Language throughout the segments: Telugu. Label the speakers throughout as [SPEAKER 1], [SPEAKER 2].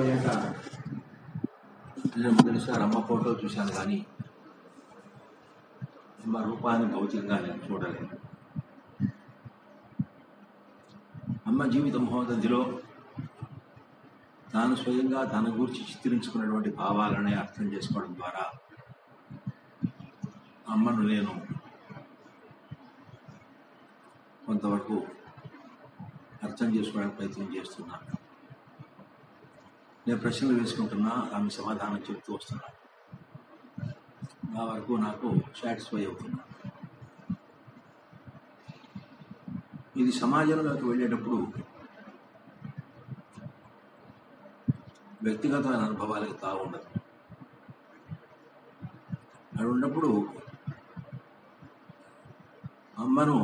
[SPEAKER 1] అయ్యాక నేను మొదటిసారి అమ్మ ఫోటో చూశాను కానీ అమ్మ రూపాన్ని భౌతికంగా నేను చూడలేదు. అమ్మ జీవిత మహోదధిలో తాను స్వయంగా తన గురించి చిత్రించుకున్నటువంటి భావాలనే అర్థం చేసుకోవడం ద్వారా అమ్మను నేను కొంతవరకు అర్థం చేసుకోవడానికి ప్రయత్నం చేస్తున్నాను. నేను ప్రశ్నలు వేసుకుంటున్నా ఆమె సమాధానం చెప్తూ వస్తున్నాను నా వరకు నాకు సాటిస్ఫై అవుతున్నా. ఇది సమాజంలోకి వెళ్ళేటప్పుడు వ్యక్తిగతమైన అనుభవాలకు తాగుండదు ఉండదు. అది ఉన్నప్పుడు అమ్మను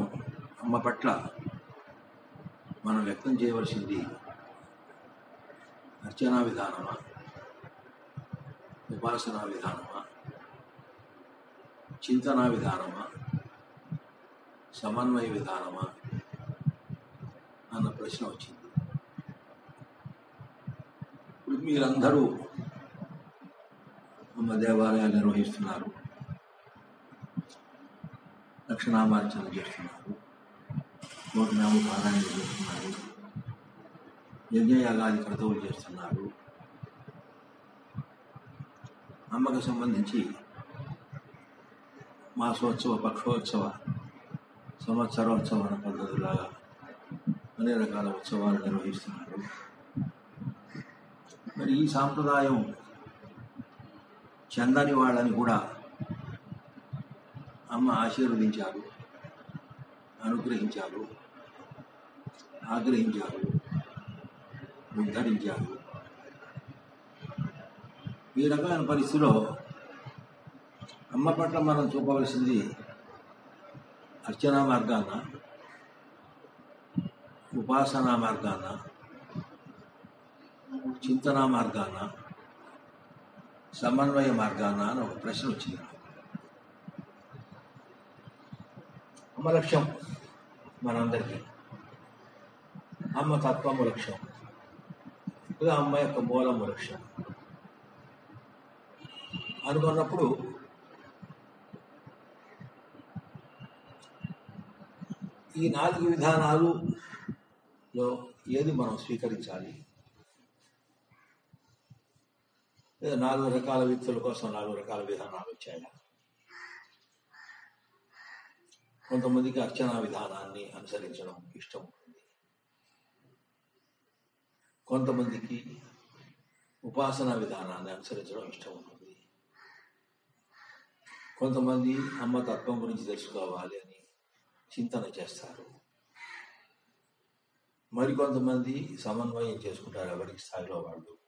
[SPEAKER 1] అమ్మ పట్ల మనం వ్యక్తం చేయవలసింది అర్చనా విధానమా? ఉపాసనా విధానమా? చింతనా విధానమా? సమన్వయ విధానమా? అన్న ప్రశ్న వచ్చింది. ఇప్పుడు మీరందరూ అమ్మ దేవాలయాలు నిర్వహిస్తున్నారు. దక్షిణామార్చన చేస్తున్నారు. నూటనామ పారాయణ చేస్తున్నారు. యజ్ఞయాగాది క్రతువులు చేస్తున్నారు. అమ్మకు సంబంధించి మాసోత్సవ పక్షోత్సవ సంవత్సరోత్సవ పద్ధతులాగా అన్ని రకాల ఉత్సవాలు నిర్వహిస్తున్నారు. మరి ఈ సాంప్రదాయం చందని వాళ్ళని కూడా అమ్మ ఆశీర్వదించారు అనుగ్రహించారు ఆగ్రహించారు. ఉద్ధరించారు ఈ రకమైన పరిస్థితిలో అమ్మ పట్ల మనం చూపవలసింది అర్చనా మార్గాన ఉపాసనా మార్గాన చింతనా మార్గాన సమన్వయ మార్గాన అని ఒక ప్రశ్న వచ్చింది. అమ్మ లక్ష్యం మనందరికీ. అమ్మ తత్వము లక్ష్యం. చక్కగా అమ్మాయి యొక్క మూలం వృక్ష అనుకున్నప్పుడు ఈ నాలుగు విధానాలులో ఏది మనం స్వీకరించాలి? లేదా నాలుగు రకాల వ్యక్తుల కోసం నాలుగు రకాల విధానాలు వచ్చాయా? కొంతమందికి అర్చనా విధానాన్ని అనుసరించడం ఇష్టం. కొంతమందికి ఉపాసనా విధానాన్ని అనుసరించడం ఇష్టం ఉంటుంది కొంతమంది అమ్మ తత్వం గురించి తెలుసుకోవాలి అని చింతన చేస్తారు. మరికొంతమంది సమన్వయం చేసుకుంటారు ఎవరికి స్థాయిలో వాళ్ళు.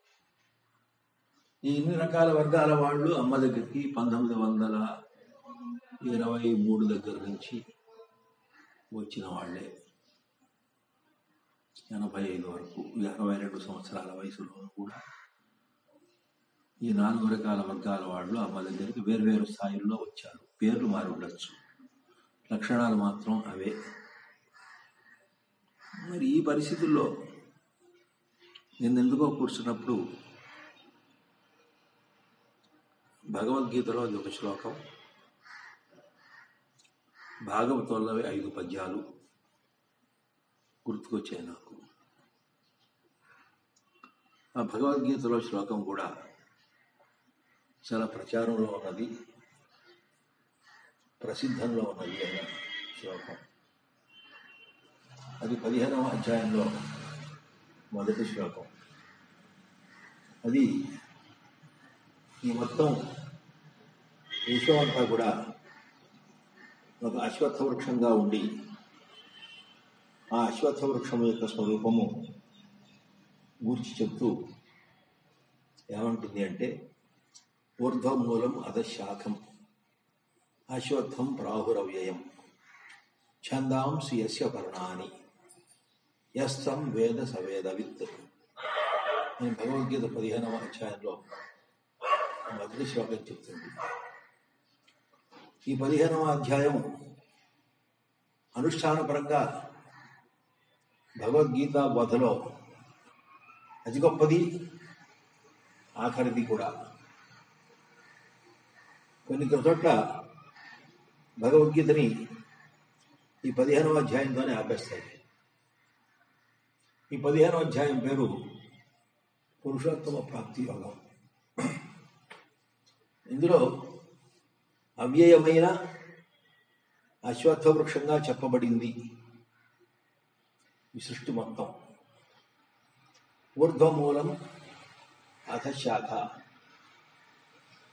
[SPEAKER 1] ఈ ఇన్ని రకాల వర్గాల వాళ్ళు అమ్మ దగ్గరికి పంతొమ్మిది వందల ఇరవై మూడు దగ్గర నుంచి వచ్చిన వాళ్ళే. ఎనభై ఐదు వరకు అరవై రెండు సంవత్సరాల వయసులో కూడా ఈ నాలుగు రకాల వర్గాల వాళ్ళు అమ్మ దగ్గరికి వేరువేరు స్థాయిల్లో వచ్చారు. పేర్లు మారి ఉండొచ్చు. లక్షణాలు మాత్రం అవే. మరి ఈ పరిస్థితుల్లో నేను ఎందుకో కూర్చున్నప్పుడు భగవద్గీతలో అది ఒక శ్లోకం. భాగవతంలోవి ఐదు పద్యాలు గుర్తుకొచ్చాయి నాకు. ఆ భగవద్గీతలో శ్లోకం కూడా చాలా ప్రచారంలో ఉన్నది. ప్రసిద్ధంలో ఉన్నది అయిన శ్లోకం. అది పదిహేనవ అధ్యాయంలో మొదటి శ్లోకం. అది ఈ మొత్తం విశ్వం అంతా కూడా ఒక అశ్వత్థ వృక్షంగా ఉండి ఆ అశ్వత్థ వృక్షం యొక్క స్వరూపము గూర్చి చెప్తూ ఏమంటుంది అంటే ఊర్ధ్వమూలం అధశాఖం అశ్వత్థం ప్రాహురవ్యయం ఛందాంసి యస్య పర్ణాని యస్తం వేద సవేదవిత్. నేను భగవద్గీత పదిహేనవ అధ్యాయంలో మొదటి శ్లోకం చెప్తుంది. ఈ పదిహేనవ అధ్యాయం అనుష్ఠానపరంగా భగవద్గీత బోధలో అది గొప్పది. ఆఖరిది కూడా. కొన్ని చోట్ల భగవద్గీతని ఈ పదిహేనవ అధ్యాయంతోనే ఆపేస్తాయి. ఈ పదిహేనవ అధ్యాయం పేరు పురుషోత్తమ ప్రాప్తి యోగం. ఇందులో అవ్యయమైన అశ్వత్థ వృక్షంగా చెప్పబడింది ఈ సృష్టి మొత్తం. ఊర్ధ్వమూలం అధశాఖ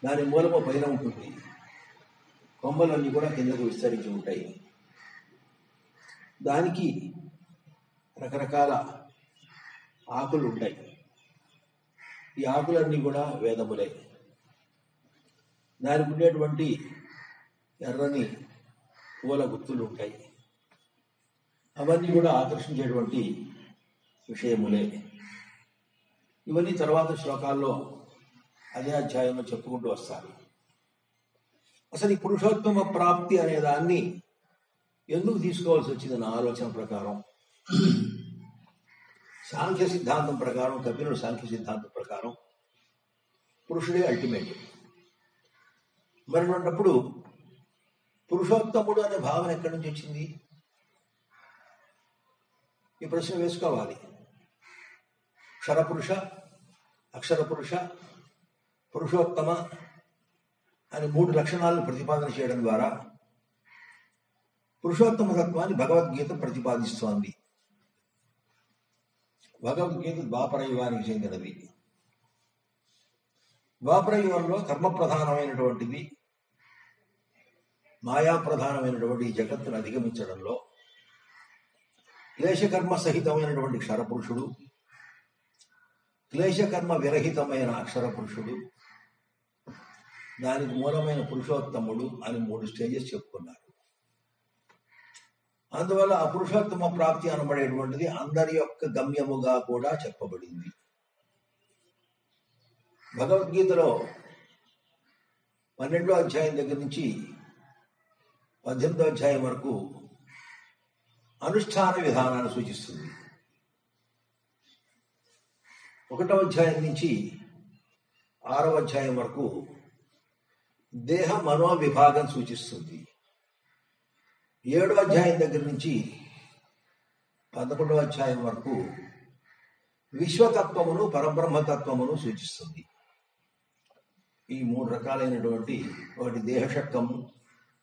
[SPEAKER 1] దాని మూలము పైన ఉంటుంది. కొమ్మలన్నీ కూడా కిందకు విస్తరించి ఉంటాయి. దానికి రకరకాల ఆకులు ఉంటాయి. ఈ ఆకులన్నీ కూడా వేదములే. దానికి ఉండేటువంటి ఎర్రని పూల గుర్తులు ఉంటాయి. అవన్నీ కూడా ఆకర్షించేటువంటి విషయములే. ఇవన్నీ తర్వాత శ్లోకాల్లో అదే అధ్యాయంలో చెప్పుకుంటూ వస్తారు. అసలు ఈ పురుషోత్తమ ప్రాప్తి అనే దాన్ని ఎందుకు తీసుకోవాల్సి వచ్చింది నా ఆలోచన ప్రకారం సాంఖ్య సిద్ధాంతం ప్రకారం కపిలుడు సాంఖ్య సిద్ధాంతం ప్రకారం పురుషుడే అల్టిమేట్ మరి ఉన్నప్పుడు పురుషోత్తముడు అనే భావన ఎక్కడి నుంచి వచ్చింది? ఈ ప్రశ్న వేసుకోవాలి. క్షరపురుష అక్షర పురుష పురుషోత్తమ అని మూడు లక్షణాలను ప్రతిపాదన చేయడం ద్వారా పురుషోత్తమ తత్వాన్ని భగవద్గీత ప్రతిపాదిస్తోంది. భగవద్గీత ద్వాపర యుగానికి చెందినది. ద్వాపర యుగంలో కర్మ ప్రధానమైనటువంటిది మాయా ప్రధానమైనటువంటి ఈ జగత్తును అధిగమించడంలో క్లేశకర్మ సహితమైనటువంటి క్షరపురుషుడు క్లేశకర్మ విరహితమైన అక్షర పురుషుడు దానికి మూలమైన పురుషోత్తముడు అని మూడు స్టేజెస్ చెప్పుకున్నారు. అందువల్ల ఆ పురుషోత్తమ ప్రాప్తి అనబడేటువంటిది అందరి యొక్క గమ్యముగా కూడా చెప్పబడింది. భగవద్గీతలో పన్నెండో అధ్యాయం దగ్గర నుంచి పద్దెనిమిదో అధ్యాయం వరకు అనుష్ఠాన విధానాన్ని సూచిస్తుంది. ఒకటో అధ్యాయం నుంచి ఆరవ అధ్యాయం వరకు దేహ మనో విభాగం సూచిస్తుంది. ఏడో అధ్యాయం దగ్గర నుంచి పదకొండవ అధ్యాయం వరకు విశ్వతత్వమును పరబ్రహ్మతత్వమును సూచిస్తుంది. ఈ మూడు రకాలైనటువంటి ఒకటి దేహశక్కము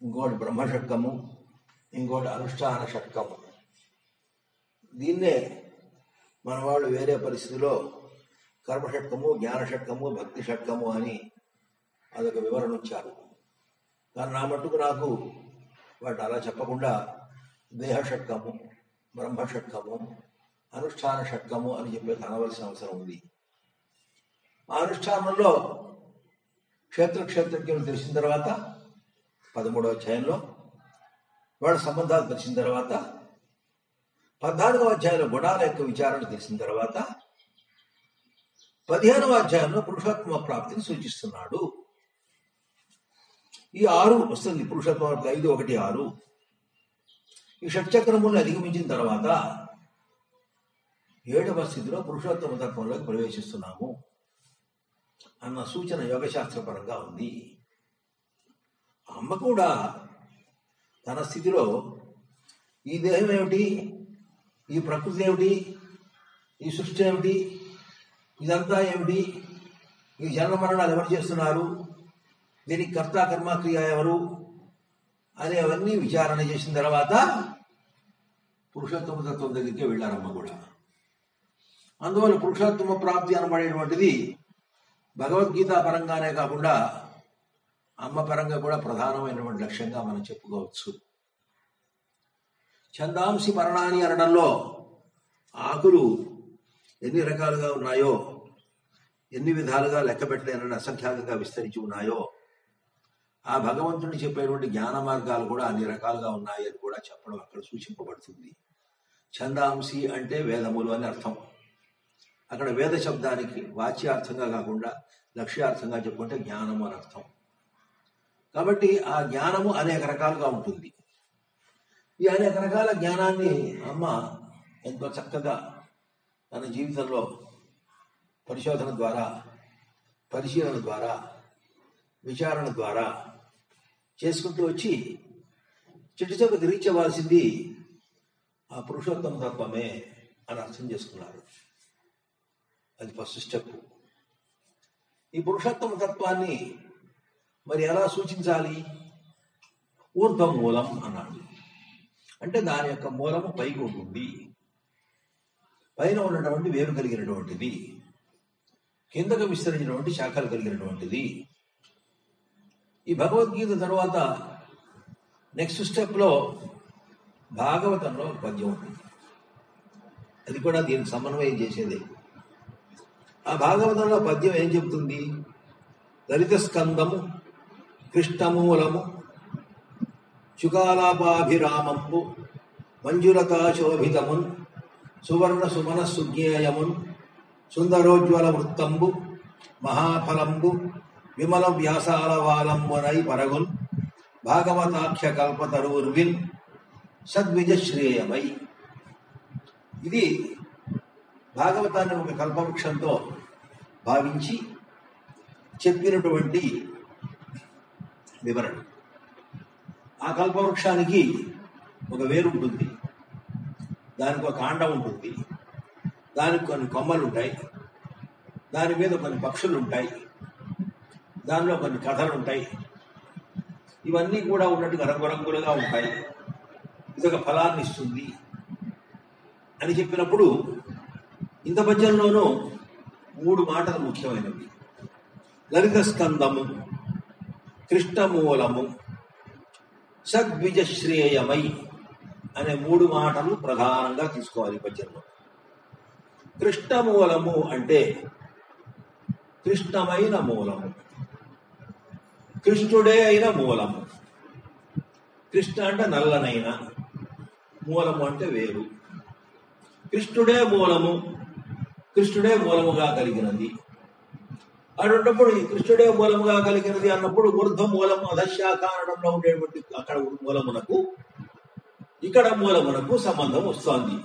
[SPEAKER 1] ఇంకోటి బ్రహ్మశక్కము ఇంకోటి అనుష్ఠాన షట్కము దీన్నే మన వాళ్ళు వేరే పరిస్థితిలో కర్మషట్కము జ్ఞానషట్కము జ్ఞాన షట్కము భక్తి షట్కము అని అదొక వివరణ ఇచ్చారు కానీ నా మట్టుకు నాకు వాటి అలా చెప్పకుండా దేహ షట్కము బ్రహ్మ షట్కము అనుష్ఠాన షట్కము అని చెప్పేసి అనవలసిన అవసరం ఉంది. ఆ అనుష్ఠానంలో క్షేత్ర క్షేత్రజ్ఞులు తెలిసిన తర్వాత పదమూడవ అధ్యాయంలో వాళ్ళ సంబంధాలు తెలిసిన తర్వాత పద్నాలుగవ అధ్యాయంలో గుణాల యొక్క విచారణ తెలిసిన తర్వాత పదిహేనవ అధ్యాయంలో పురుషోత్తమ ప్రాప్తిని సూచిస్తున్నాడు. ఈ ఆరు వస్తుంది పురుషోత్తమ ఐదు ఒకటి ఆరు. ఈ షట్చక్రములను అధిగమించిన తర్వాత ఏడవ స్థితిలో పురుషోత్తమ తత్వంలోకి ప్రవేశిస్తున్నాము అన్న సూచన యోగశాస్త్రపరంగా ఉంది. అమ్మ కూడా తన స్థితిలో ఈ దేహం ఏమిటి? ఈ ప్రకృతి ఏమిటి? ఈ సృష్టి ఏమిటి? ఇదంతా ఏమిటి? ఈ జన్మ మరణాలు ఎవరు చేస్తున్నారు? దీనికి కర్త కర్మక్రియ ఎవరు? ఎవరు అనేవన్నీ విచారణ చేసిన తర్వాత పురుషోత్తమ తత్వం దగ్గరికి వెళ్ళారమ్మ కూడా. అందువల్ల పురుషోత్తమ ప్రాప్తి అనబడేటువంటిది భగవద్గీత పరంగానే కాకుండా అమ్మ పరంగా కూడా ప్రధానమైనటువంటి లక్ష్యంగా మనం చెప్పుకోవచ్చు. చందాంశి పరణాని అనడంలో ఆకులు ఎన్ని రకాలుగా ఉన్నాయో ఎన్ని విధాలుగా లెక్క పెట్టలేనని అసంఖ్యాకంగా విస్తరించి ఉన్నాయో ఆ భగవంతుని చెప్పేటువంటి జ్ఞాన మార్గాలు కూడా అన్ని రకాలుగా ఉన్నాయి అని కూడా చెప్పడం అక్కడ సూచింపబడుతుంది. ఛందాంసి అంటే వేదములు అని అర్థం. అక్కడ వేద శబ్దానికి వాచ్యార్థంగా కాకుండా లక్ష్యార్థంగా చెప్పుకుంటే జ్ఞానము అని అర్థం. కాబట్టి ఆ జ్ఞానము అనేక రకాలుగా ఉంటుంది. ఈ అనేక రకాల జ్ఞానాన్ని అమ్మ ఎంతో చక్కగా తన జీవితంలో పరిశోధన ద్వారా పరిశీలన ద్వారా విచారణ ద్వారా చేసుకుంటూ వచ్చి చిట్టు చివరికి తిరిగి ఆ పురుషోత్తమ తత్వమే అని అర్థం చేసుకున్నారు. అది ఫస్ట్ స్టెప్. ఈ పురుషోత్తమ తత్వాన్ని మరి ఎలా సూచించాలి? ఊర్ధ్వ మూలం అన్నాడు. అంటే దాని యొక్క మూలము పైకి ఉంటుంది పైన ఉన్నటువంటి వేరు కలిగినటువంటిది కిందకు విస్తరించినటువంటి శాఖలు కలిగినటువంటిది. ఈ భగవద్గీత తర్వాత నెక్స్ట్ స్టెప్లో భాగవతంలో పద్యం ఉంటుంది అది కూడా దీనికి సమన్వయం చేసేదే. ఆ భాగవతంలో పద్యం ఏం చెబుతుంది? లలిత స్కందము కృష్ణమూలము చుకాలాపాభిరామంపు మంజులతా శోభితమున్ సువర్ణ సుమన సుజ్ఞేయమున్ సుందరోజ్వల వృత్తంబు మహాఫలంబు విమల వ్యాసాల వాలంబునై పరగున్ భాగవతాఖ్య కల్పతరువుర్విన్ సద్విజశ్రేయమై ఇది భాగవతాన్ని ఒక కల్పవృక్షంతో భావించి చెప్పినటువంటి వివరణ. ఆ కల్పవృక్షానికి ఒక వేరు ఉంటుంది. దానికి ఒక కాండం ఉంటుంది. దానికి కొన్ని కొమ్మలు ఉంటాయి దాని మీద కొన్ని పక్షులు ఉంటాయి దానిలో కొన్ని కథలు ఉంటాయి ఇవన్నీ కూడా ఉన్నట్టుగా రంగురంగులుగా ఉంటాయి. ఇదొక ఫలాన్ని ఇస్తుంది అని చెప్పినప్పుడు ఇంత పద్యంలోనూ మూడు మాటలు ముఖ్యమైనవి. లలిత స్కందము కృష్ణమూలము సద్విజశ్రేయమై అనే మూడు మాటలు ప్రధానంగా తీసుకోవాలి పద్యంలో. కృష్ణ మూలము అంటే కృష్ణమైన మూలము. కృష్ణుడే అయిన మూలము. కృష్ణ అంటే నల్లనైన మూలము అంటే వేరు. కృష్ణుడే మూలము కృష్ణుడే మూలముగా కలిగినది. అటువంటిప్పుడు ఈ కృష్ణుడే మూలముగా కలిగినది అన్నప్పుడు ఊర్ధ్వ మూలము అధశాఖ అనడంలో ఉండేటువంటి అక్కడ మూలమునకు ఇక్కడ మూలమునకు సంబంధం వస్తోంది.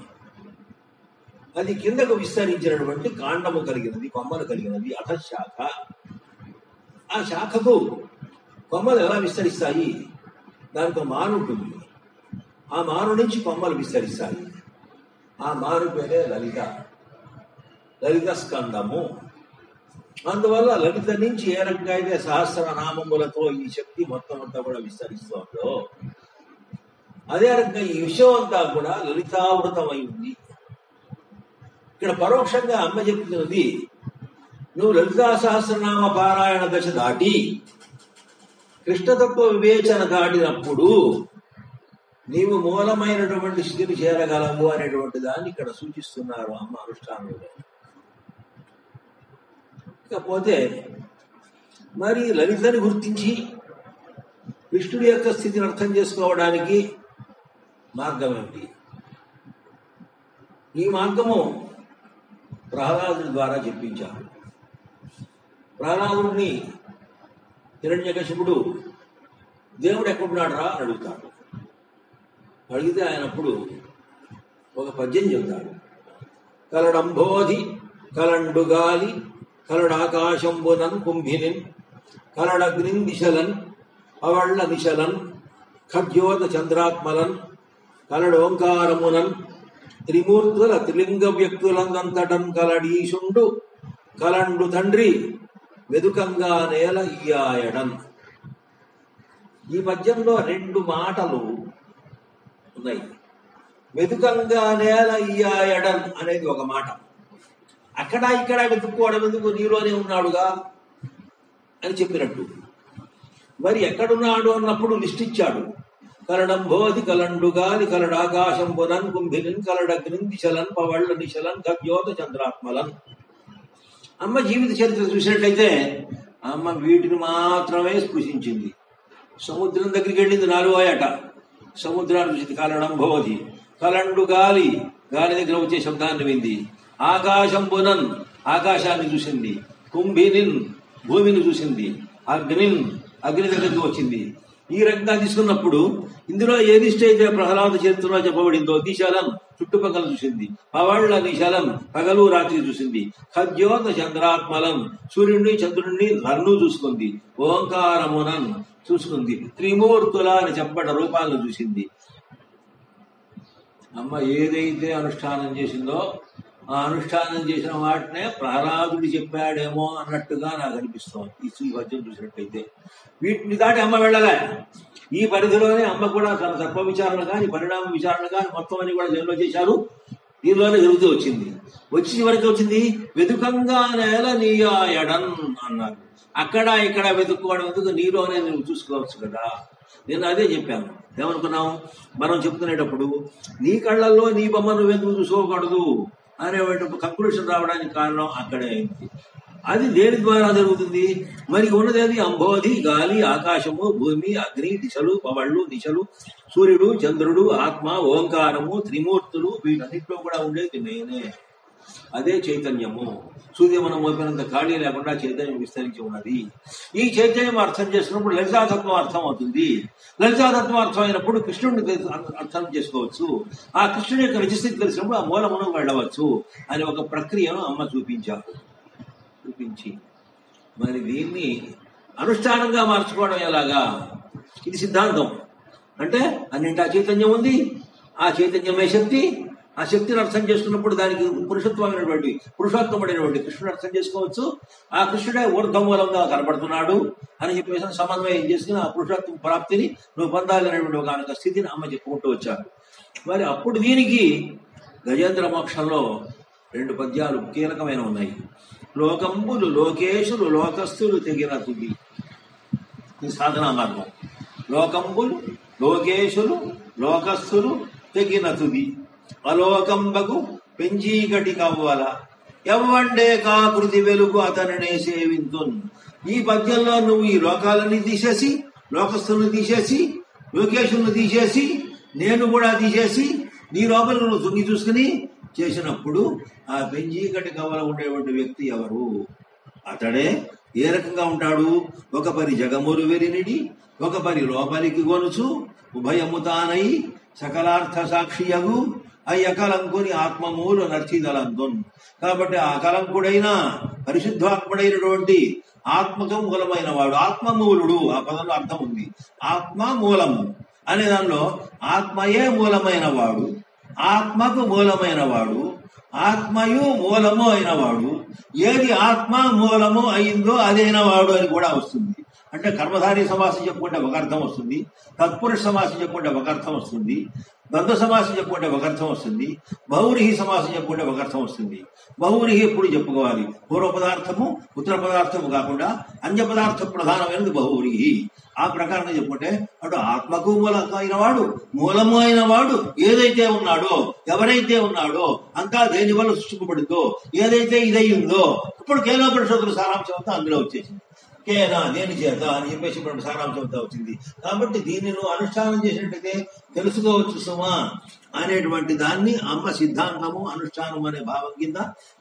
[SPEAKER 1] అది కిందకు విస్తరించినటువంటి కాండము కలిగినది కొమ్మలు కలిగినది అధశాఖ ఆ శాఖకు కొమ్మలు ఎలా విస్తరిస్తాయి? దానికి మారు మాను ఉంటుంది. ఆ మారు నుంచి కొమ్మలు విస్తరిస్తాయి. ఆ మారు పేరే లలిత. లలిత స్కందము అందువల్ల లలిత నుంచి ఏ రకంగా అయితే సహస్ర నామములతో ఈ శక్తి మొత్తం అంతా కూడా విస్తరిస్తోందో అదే రకంగా ఈ విషయం అంతా కూడా లలితావృతమై ఉంది ఇక్కడ పరోక్షంగా అమ్మ చెప్తున్నది నువ్వు లలితా సహస్రనామ పారాయణ దశ దాటి కృష్ణతత్వ వివేచన దాటినప్పుడు నీవు మూలమైనటువంటి స్థితిని చేరగలవు అనేటువంటి దాన్ని ఇక్కడ సూచిస్తున్నారు అమ్మ అనుష్ఠానంలో. ఇకపోతే మరి లలితని గుర్తించి విష్ణుడి యొక్క స్థితిని అర్థం చేసుకోవడానికి మార్గం ఏమిటి ఈ మార్గము ప్రహ్లాదుడి ద్వారా చెప్పించారు. ప్రహ్లాదుడిని హిరణ్యకశిపుడు దేవుడు ఎక్కడున్నాడు రా అని అడుగుతాడు. అడిగితే ఆయనప్పుడు ఒక పద్యం చెబుతాడు. కలడంబోధి కలండుగాలి కలడాకాశంబునన్ కుంభినిన్ కలడగ్నిన్ దిశలన్ అవళ్ళ నిశలన్ ఖడ్యోత చంద్రాత్మలన్ కలడు ఓంకారమునన్ త్రిమూర్తుల త్రిలింగ వ్యక్తులందంతటం కలడీశుండు కలండు తండ్రి వెదుకంగా నేల ఇయాయడన్ ఈ పద్యంలో రెండు మాటలు ఉన్నాయి. వెదుకంగా నేల ఇయాయడన్ అనేది ఒక మాట. అక్కడ ఇక్కడ వెతుక్కోవడం ఎందుకు? నీలోనే ఉన్నాడుగా అని చెప్పినట్టు. మరి ఎక్కడున్నాడు అన్నప్పుడు లిస్ట్ ఇచ్చాడు. కలడం బోధి కలండు గాలి కలడాకాశం పునన్ కుంభినిన్ కలడగ్నిన్ దిశలన్ పవళ్ళ నిశలన్ గద్యోత చంద్రాత్మలన్. అమ్మ జీవిత చరిత్ర చూసినట్లయితే అమ్మ వీటిని మాత్రమే స్పృశించింది. సముద్రం దగ్గరికి వెళ్ళింది నాలుగో సముద్రాన్ని చూసింది కలడం కలండు గాలి గాలి దగ్గర వచ్చే శబ్దాన్ని వింది. ఆకాశం పునన్ ఆకాశాన్ని చూసింది. కుంభినిన్ భూమిని చూసింది. అగ్నిన్ అగ్ని దగ్గరికి వచ్చింది. ఈ రకంగా తీసుకున్నప్పుడు ఇందులో ఏది స్టేజ్ ప్రహ్లాద చరిత్రలో చెప్పబడిందో దిశలం చుట్టుపక్కల చూసింది. పవళ్ళ నిశాలం పగలు రాత్రి చూసింది. ఖద్యోత చంద్రాత్మలం సూర్యుడిని చంద్రుడిని ధర్ను చూసుకుంది. ఓంకారమునన్ చూసుకుంది. త్రిమూర్తుల అని చెప్పబడ్డ రూపాలను చూసింది. అమ్మ ఏదైతే అనుష్ఠానం చేసిందో ఆ అనుష్ఠానం చేసిన వాటినే ప్రహ్లాదుడు చెప్పాడేమో అన్నట్టుగా నాకు అనిపిస్తోంది. ఈ పద్యం చూసినట్టయితే. వీటిని దాటి అమ్మ వెళ్ళలే. ఈ పరిధిలోనే అమ్మ కూడా తన తత్వ విచారణ కానీ పరిణామ విచారణ కానీ మొత్తం అన్ని కూడా జన్లో చేశారు. దీనిలోనే జరుగుతూ వచ్చింది. వచ్చి చివరికి వచ్చింది వెతుకంగా నేల నీయాయడన్ అన్నారు. అక్కడ ఇక్కడ వెతుక్కోవడం ఎందుకు? నీలోనే నువ్వు చూసుకోవచ్చు కదా. నేను అదే చెప్పాను. ఏమనుకున్నాం మనం చెప్తునేటప్పుడు నీ కళ్ళల్లో నీ బొమ్మ నువ్వెందుకు చూసుకోకూడదు? అనేటువంటి కంక్లూషన్ రావడానికి కారణం అక్కడే అయింది. అది దేని ద్వారా జరుగుతుంది? మరి ఉన్నది అంబోధి గాలి ఆకాశము భూమి అగ్ని దిశలు పవళ్ళు దిశలు సూర్యుడు చంద్రుడు ఆత్మ ఓంకారము త్రిమూర్తులు వీటన్నిటిలో కూడా ఉండేది నేనే. అదే చైతన్యము. సూర్యమనం మోపినంత ఖాళీ లేకుండా చైతన్యం విస్తరించి ఉన్నది. ఈ చైతన్యం అర్థం చేసినప్పుడు లలితాతత్వం అర్థం అవుతుంది లలితాతత్వం అర్థం అయినప్పుడు కృష్ణుడిని అర్థం చేసుకోవచ్చు. ఆ కృష్ణుడి యొక్క నిజస్థితి తెలిసినప్పుడు ఆ మూలమును వెళ్ళవచ్చు అని ఒక ప్రక్రియను అమ్మ చూపించారు చూపించి. మరి దీన్ని అనుష్ఠానంగా మార్చుకోవడం ఎలాగా? ఇది సిద్ధాంతం. అంటే అన్నింటి ఆ చైతన్యం ఉంది. ఆ చైతన్యమే శక్తి. ఆ శక్తిని అర్థం చేసుకున్నప్పుడు దానికి పురుషత్వమైనటువంటి పురుషోత్తముడైనటువంటి కృష్ణుడు అర్థం చేసుకోవచ్చు. ఆ కృష్ణుడే ఊర్ధమూలంగా కనబడుతున్నాడు అని చెప్పేసి సమన్వయం చేసుకుని ఆ పురుషోత్తమ ప్రాప్తిని నువ్వు పొందాలనేటువంటి ఒక స్థితిని అమ్మ చెప్పుకుంటూ వచ్చారు మరి అప్పుడు దీనికి గజేంద్ర మోక్షంలో రెండు పద్యాలు కీలకమైన ఉన్నాయి. లోకంబులు లోకేశులు లోకస్తులు తెగిన తుది. ఇది సాధనా మార్గం. లోకంబులు లోకేశులు లోకస్తులు తెగిన తుది. అలోకంబకు పెంచీకటి కవ్వల ఎవ్వండే కాకృతి వెలుగు అతనినే సేవింతున్. ఈ పద్యంలో నువ్వు ఈ లోకాలని తీసేసి లోకస్తులను తీసేసి లోకేషులను తీసేసి నేను కూడా తీసేసి నీ లోపల నువ్వు తుంగి చూసుకుని చేసినప్పుడు ఆ పెంచీగటి కవ్వల ఉండేటువంటి వ్యక్తి ఎవరు? అతడే ఏ రకంగా ఉంటాడు? ఒక పరి జగములు వెరినిడి ఒక పరి లోపలికి గొనుచు ఉభయము తానై సకలార్థ సాక్షియగు అయ్యకలంకుని ఆత్మమూలు నర్చిదలంతున్ కాబట్టి ఆ కలంకుడైన పరిశుద్ధాత్ముడైనటువంటి ఆత్మకు మూలమైన వాడు ఆత్మమూలుడు. ఆ పదంలో అర్థం ఉంది ఆత్మ మూలము. అనే దానిలో ఆత్మయే మూలమైన వాడు ఆత్మకు మూలమైన వాడు ఆత్మయు మూలము అయినవాడు ఏది ఆత్మ మూలము అయిందో అదైన వాడు అని కూడా వస్తుంది. అంటే కర్మధారి సమాసం చెప్పుకుంటే ఒక అర్థం వస్తుంది తత్పురుష సమాసం చెప్పుకుంటే ఒక అర్థం వస్తుంది ద్వంద్వ సమాసం చెప్పుకుంటే ఒక అర్థం వస్తుంది బహురిహి సమాసం చెప్పుకుంటే ఒక అర్థం వస్తుంది. బహురిహి ఎప్పుడు చెప్పుకోవాలి? పూర్వ పదార్థము ఉత్తర పదార్థము కాకుండా అన్య పదార్థ ప్రధానమైనది బహురిహి ఆ ప్రకారంగా చెప్పుకుంటే అటు ఆత్మకు మూలమైన వాడు మూలము అయిన వాడు ఏదైతే ఉన్నాడో ఎవరైతే ఉన్నాడో అంతా దేని వల్ల సృష్టింపబడిందో ఏదైతే ఇదయ్యిందో ఇప్పుడు కేలోపనిషత్తుల సారాంశం అంతా అందులో వచ్చేసింది. కేనా దేని చేత అని చెప్పేసి ఇప్పుడు సారాంశంతో వచ్చింది. కాబట్టి దీన్ని నువ్వు అనుష్ఠానం చేసినట్టయితే తెలుసుకోవచ్చు సుమా అనేటువంటి దాన్ని అమ్మ సిద్ధాంతము అనుష్ఠానం అనే భావం కింద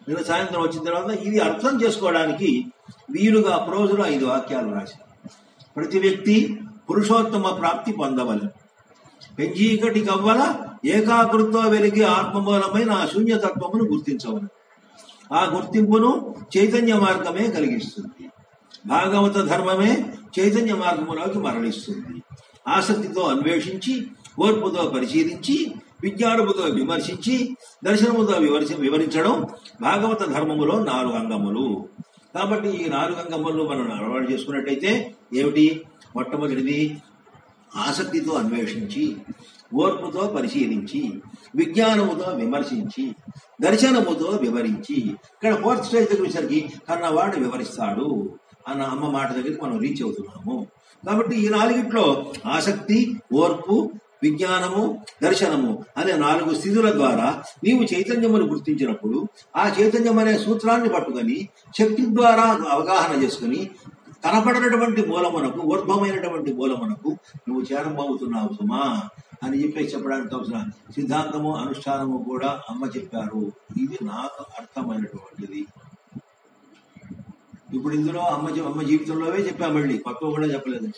[SPEAKER 1] నిన్న సాయంత్రం వచ్చిన తర్వాత ఇది అర్థం చేసుకోవడానికి వీలుగా ప్రోజులో ఐదు వాక్యాలు రాశారు. ప్రతి వ్యక్తి పురుషోత్తమ ప్రాప్తి పొందవలను పెంచీకటి కవ్వల ఏకాకృతో వెలిగి ఆత్మమూలమైన ఆ శూన్యతత్వమును గుర్తించవలను ఆ గుర్తింపును చైతన్య మార్గమే కలిగిస్తుంది. భాగవత ధర్మమే చైతన్య మార్గములోకి మరలిస్తుంది ఆసక్తితో అన్వేషించి ఓర్పుతో పరిశీలించి విజ్ఞానముతో విమర్శించి దర్శనముతో వివరిసి వివరించడం భాగవత ధర్మములో నాలుగు అంగములు. కాబట్టి ఈ నాలుగు అంగములు మనం అలవాటు చేసుకున్నట్టయితే ఏమిటి? మొట్టమొదటిది ఆసక్తితో అన్వేషించి ఓర్పుతో పరిశీలించి విజ్ఞానముతో విమర్శించి దర్శనముతో వివరించి. ఇక్కడ ఫోర్త్ స్టేజ్ దగ్గర వచ్చేసరికి కన్నవాడు వివరిస్తాడు. అన్న అమ్మ మాట దగ్గరికి మనం రీచ్ అవుతున్నాము. కాబట్టి ఈ నాలుగిట్లో ఆసక్తి ఓర్పు విజ్ఞానము దర్శనము అనే నాలుగు స్థితుల ద్వారా నీవు చైతన్యమును గుర్తించినప్పుడు ఆ చైతన్యం అనే సూత్రాన్ని పట్టుకొని శక్తి ద్వారా అవగాహన చేసుకుని కనపడనటువంటి మూలమునకు ఊర్ధ్వమైనటువంటి మూలమునకు నువ్వు చేరబోతున్నావు సుమా అని చెప్పేసి చెప్పడానికి అవసరం సిద్ధాంతము అనుష్ఠానము కూడా అమ్మ చెప్పారు. ఇది నాకు అర్థమైనటువంటిది. ఇప్పుడు ఇందులో అమ్మ అమ్మ జీవితంలోవే చెప్పాం మళ్ళీ. కొత్త కూడా చెప్పలేదు.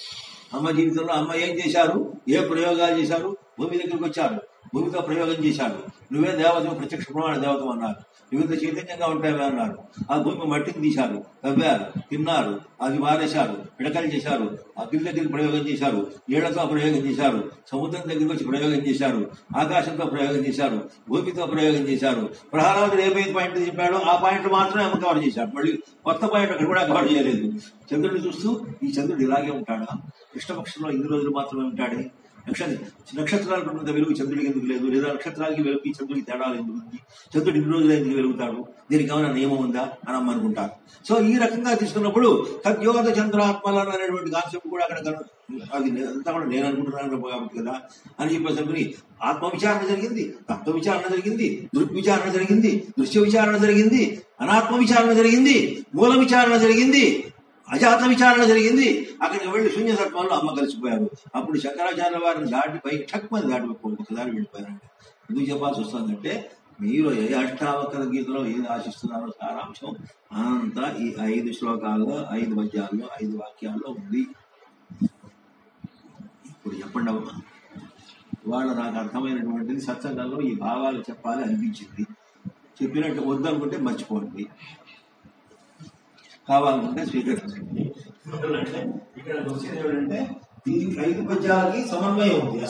[SPEAKER 1] అమ్మ జీవితంలో అమ్మ ఏం చేశారు? ఏ ప్రయోగాలు చేశారు? భూమి దగ్గరికి వచ్చారు. భూమితో ప్రయోగం చేశారు. నువ్వే దేవత ప్రత్యక్ష ప్రమాణ దేవతం అన్నారు నువ్వు చైతన్యంగా ఉంటావే అన్నారు ఆ భూమి మట్టిని తీశారు తవ్వారు తిన్నారు అది మారేశారు పిడకలు చేశారు అగ్ని దగ్గర ప్రయోగం చేశారు నీళ్ళతో ప్రయోగం చేశారు సముద్రం దగ్గరికి వచ్చి ప్రయోగం చేశారు ఆకాశంతో ప్రయోగం చేశారు భూమితో ప్రయోగం చేశారు. ప్రహ్లాదుడు ఏమైంది పాయింట్ చెప్పాడో ఆ పాయింట్ మాత్రమే అమ్మ కవర్ చేశాడు. మళ్ళీ కొత్త పాయింట్ అక్కడ కూడా కవర్ చేయలేదు. చంద్రుడిని చూస్తూ ఈ చంద్రుడు ఇలాగే ఉంటాడా? కృష్ణపక్షంలో ఇన్ని రోజులు మాత్రమే ఉంటాడే? నక్షత్ర నక్షత్రాలకు ఉన్నంత వెలుగు చంద్రుడికి ఎందుకు లేదు? లేదా నక్షత్రాలకి వెలుగుకి చంద్రుడికి తేడాలు ఎందుకు? ఉంది చంద్రుడు ఇన్ని రోజులు ఎందుకు వెలుగుతాడు? దీనికి ఏమైనా నియమం ఉందా? అని అమ్మనుకుంటారు సో ఈ రకంగా తీసుకున్నప్పుడు తద్యోగత చంద్రాత్మలను అనేటువంటి కాన్సెప్ట్ కూడా అక్కడ అది అంతా కూడా నేను అనుకుంటున్నాను కాబట్టి కదా అని చెప్పేసరికి ఆత్మ విచారణ జరిగింది తత్వ విచారణ జరిగింది దృక్విచారణ జరిగింది దృశ్య విచారణ జరిగింది అనాత్మ విచారణ జరిగింది మూల విచారణ జరిగింది అజాత విచారణ జరిగింది. అక్కడికి వెళ్ళి శూన్యతత్వంలో అమ్మ కలిసిపోయారు. అప్పుడు శంకరాచార్య వారిని దాటి పైకి ఠక్ మంది దాటి ఒకదారి వెళ్ళిపోయారండి ఎందుకు చెప్పాల్సి వస్తుందంటే మీరు ఏ అష్టావకర గీతలో ఏది ఆశిస్తున్నారో సారాంశం అంతా ఈ ఐదు శ్లోకాల్లో ఐదు పద్యాల్లో ఐదు వాక్యాల్లో ఉంది. ఇప్పుడు చెప్పండి అమ్మా. వాళ్ళ నాకు అర్థమైనటువంటిది సత్సంగంలో ఈ భావాలు చెప్పాలి అనిపించింది. చెప్పినట్టు వద్దనుకుంటే మర్చిపోండి. కావాలనుకుంటే స్వీకరించండి. ఇక్కడ వచ్చింది ఏంటంటే దీనికి ఐదు పద్యాలకి సమన్వయం ఉంది.